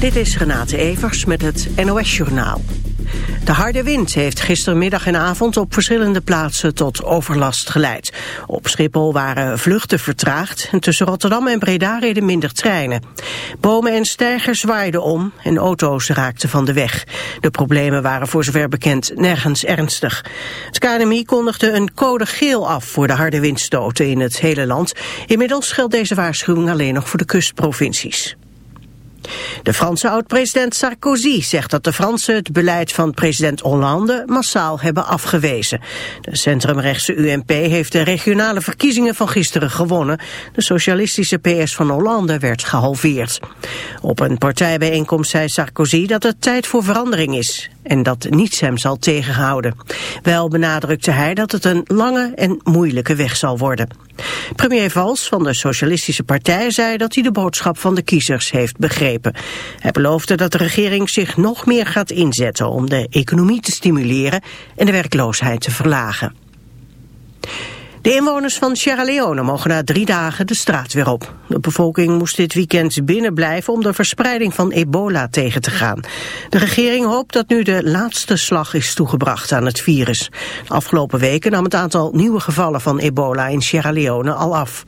Dit is Renate Evers met het NOS Journaal. De harde wind heeft gistermiddag en avond op verschillende plaatsen tot overlast geleid. Op Schiphol waren vluchten vertraagd en tussen Rotterdam en Breda reden minder treinen. Bomen en stijgers zwaaiden om en auto's raakten van de weg. De problemen waren voor zover bekend nergens ernstig. Het KNMI kondigde een code geel af voor de harde windstoten in het hele land. Inmiddels geldt deze waarschuwing alleen nog voor de kustprovincies. De Franse oud-president Sarkozy zegt dat de Fransen het beleid van president Hollande massaal hebben afgewezen. De centrumrechtse UMP heeft de regionale verkiezingen van gisteren gewonnen. De socialistische PS van Hollande werd gehalveerd. Op een partijbijeenkomst zei Sarkozy dat het tijd voor verandering is en dat niets hem zal tegenhouden. Wel benadrukte hij dat het een lange en moeilijke weg zal worden. Premier Vals van de Socialistische Partij zei dat hij de boodschap van de kiezers heeft begrepen. Hij beloofde dat de regering zich nog meer gaat inzetten om de economie te stimuleren en de werkloosheid te verlagen. De inwoners van Sierra Leone mogen na drie dagen de straat weer op. De bevolking moest dit weekend binnen blijven om de verspreiding van ebola tegen te gaan. De regering hoopt dat nu de laatste slag is toegebracht aan het virus. Afgelopen weken nam het aantal nieuwe gevallen van ebola in Sierra Leone al af.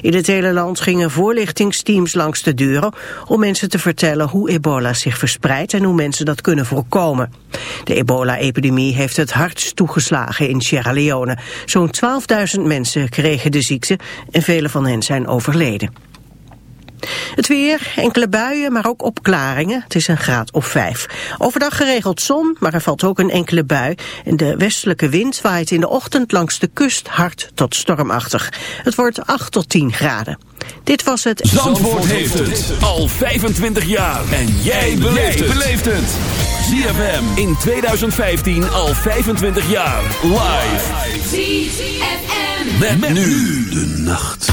In het hele land gingen voorlichtingsteams langs de deuren om mensen te vertellen hoe ebola zich verspreidt en hoe mensen dat kunnen voorkomen. De ebola-epidemie heeft het hardst toegeslagen in Sierra Leone. Zo'n 12.000 mensen kregen de ziekte en vele van hen zijn overleden. Het weer, enkele buien, maar ook opklaringen. Het is een graad of vijf. Overdag geregeld zon, maar er valt ook een enkele bui. En de westelijke wind waait in de ochtend langs de kust hard tot stormachtig. Het wordt 8 tot 10 graden. Dit was het... Zandvoort, heeft het al 25 jaar. En jij beleeft het. ZFM in 2015 al 25 jaar. Live. ZFM. met nu de nacht.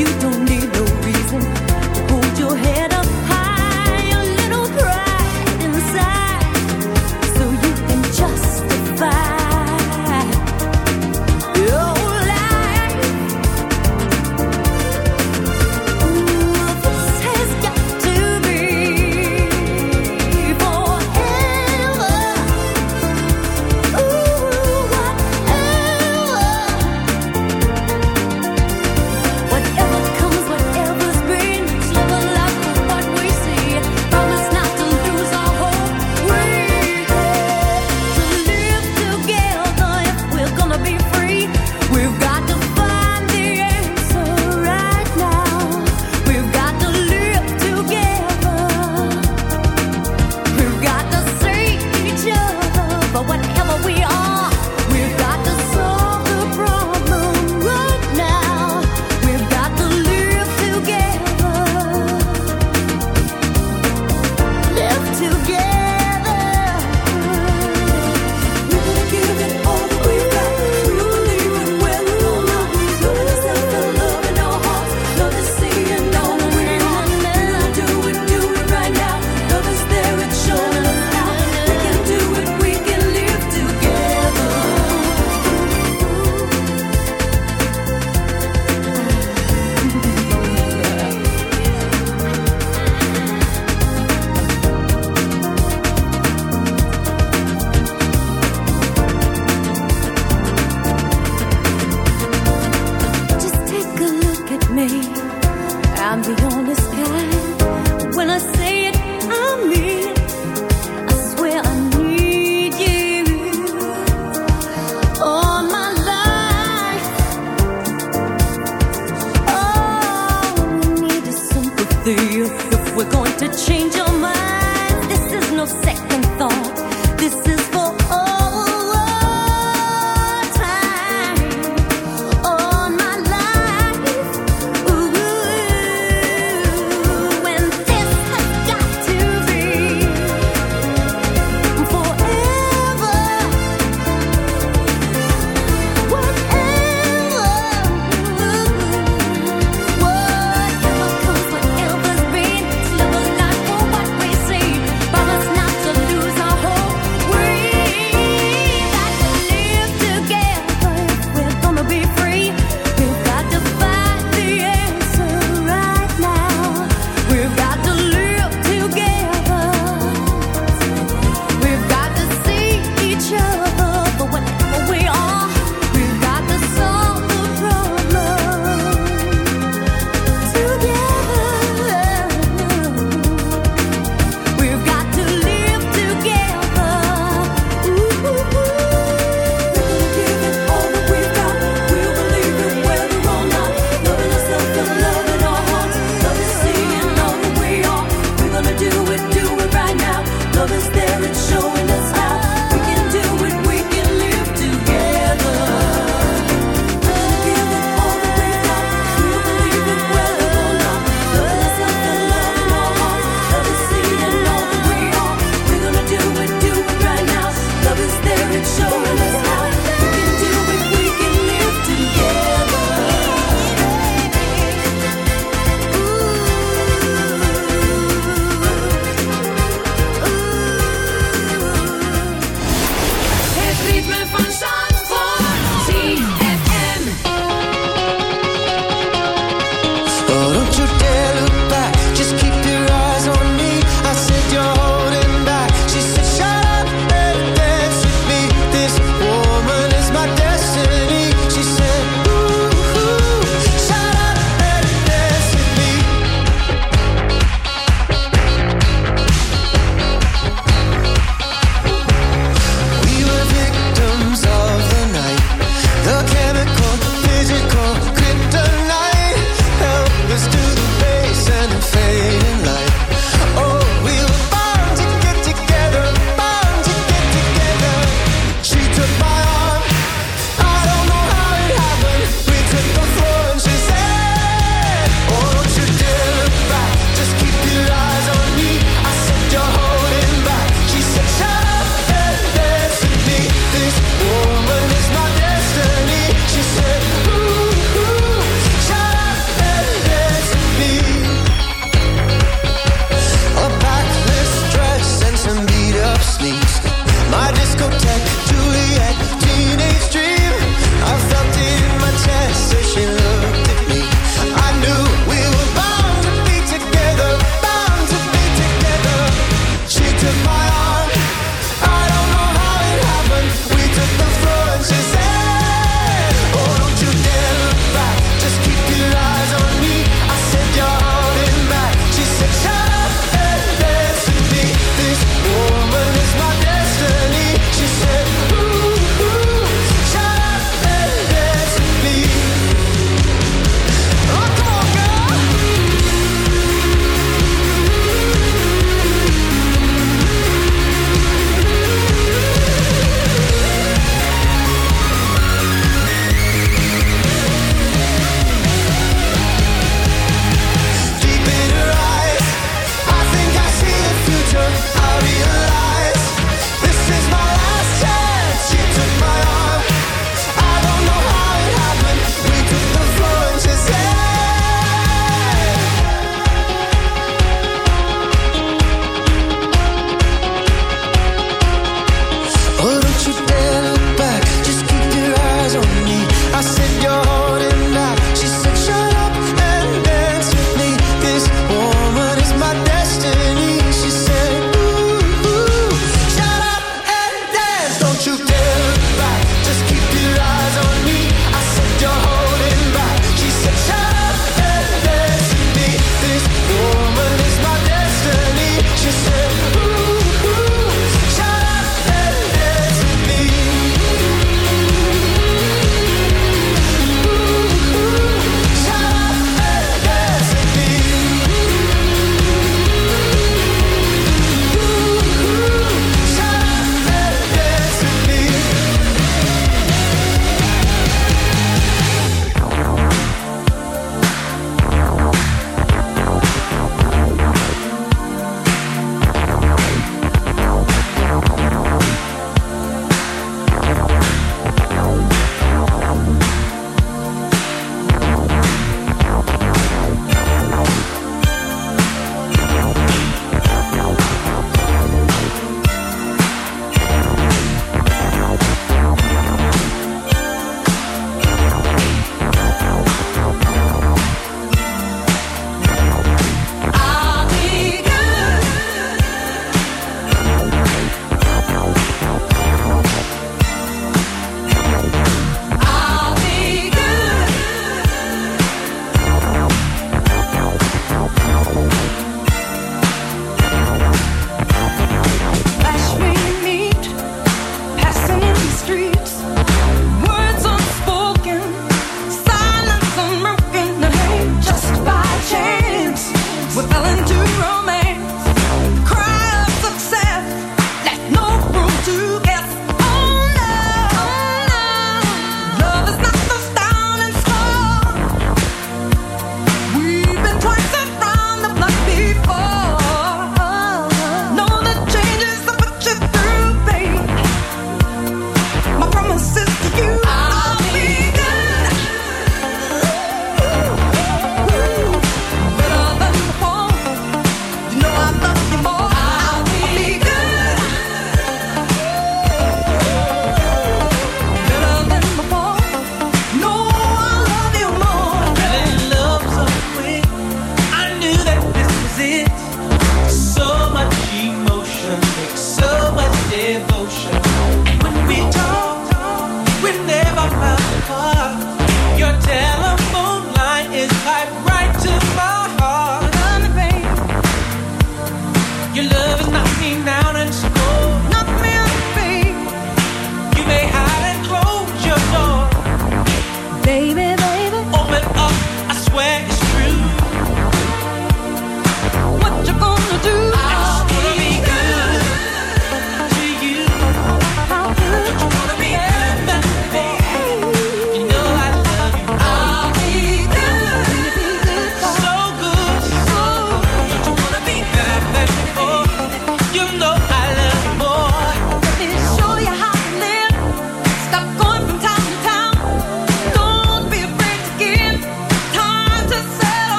you don't need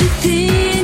you think?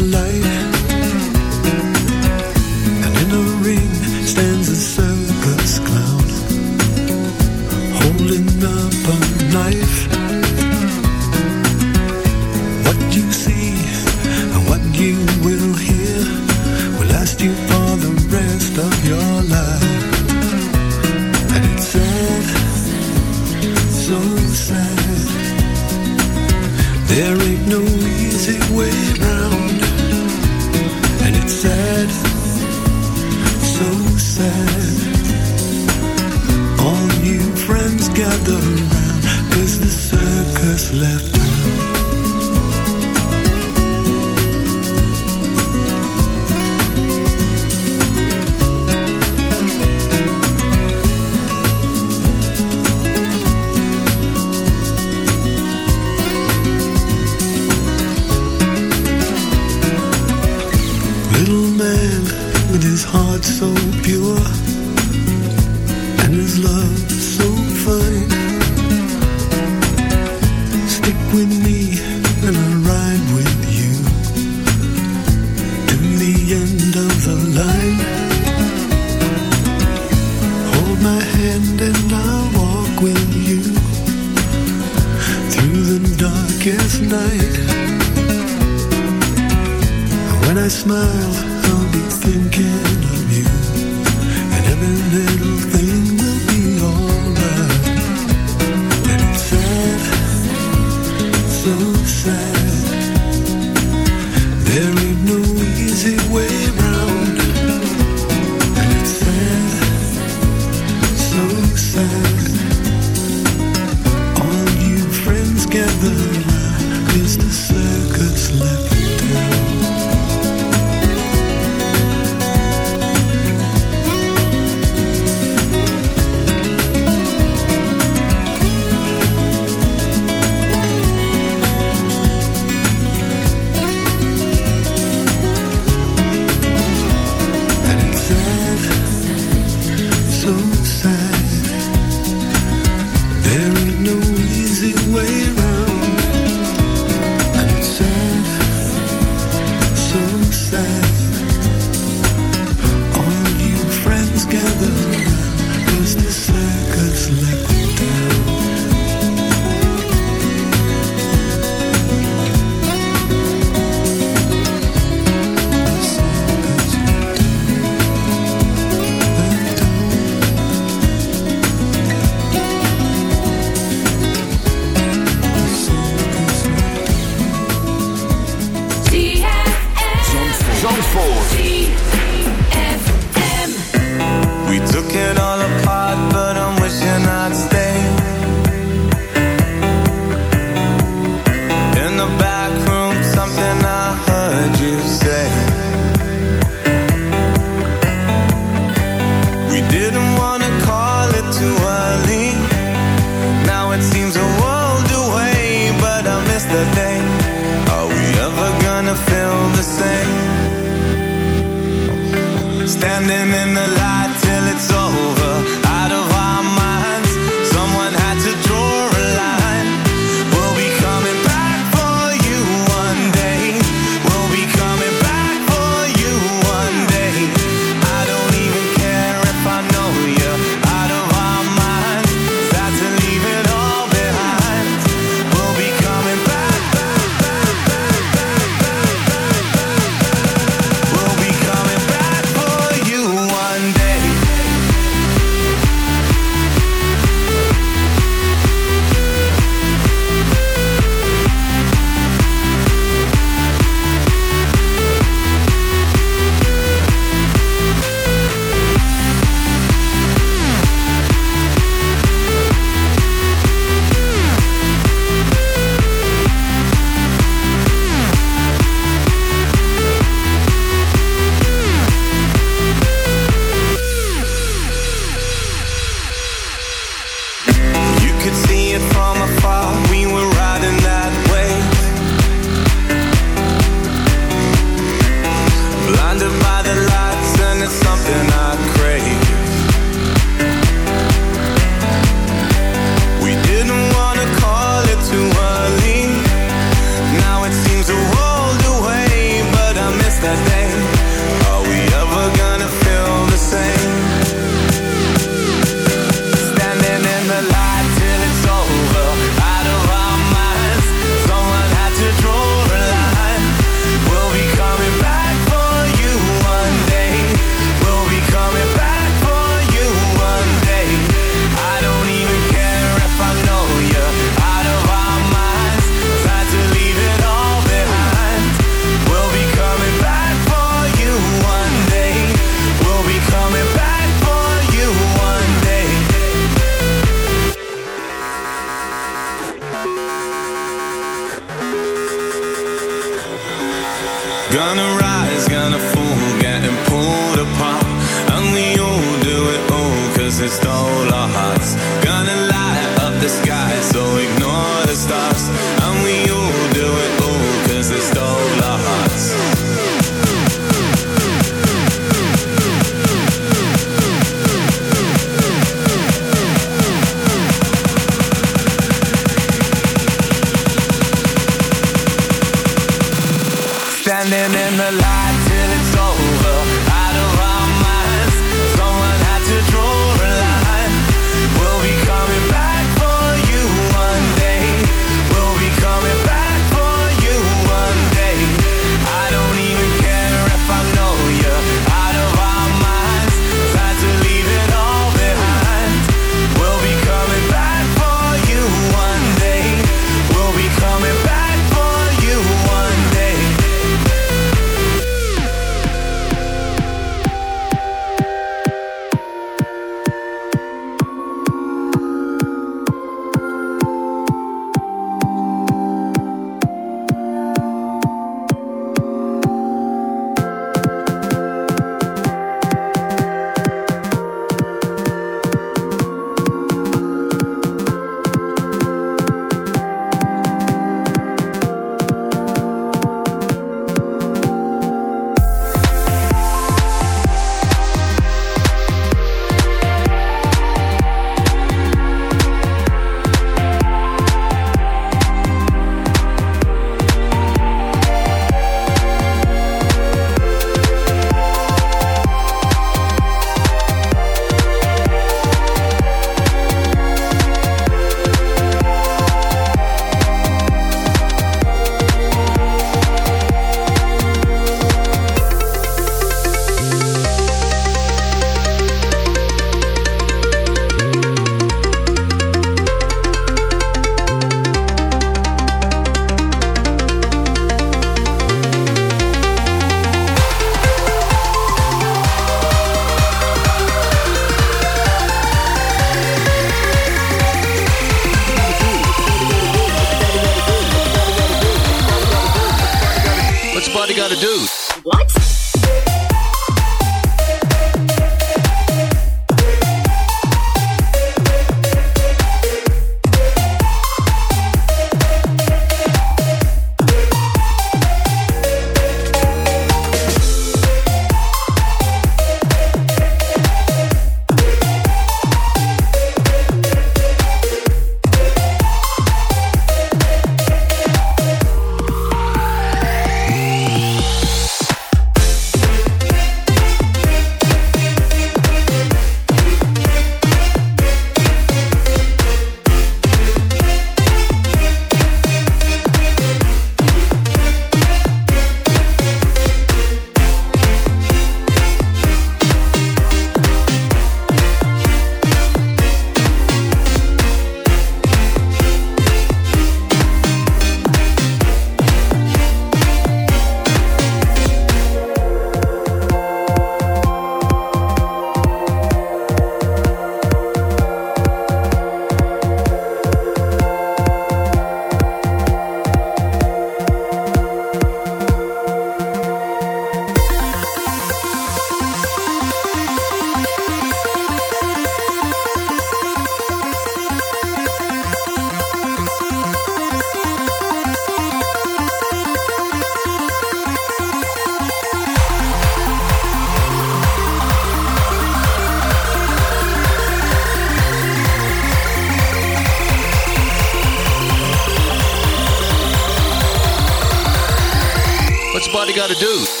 to do.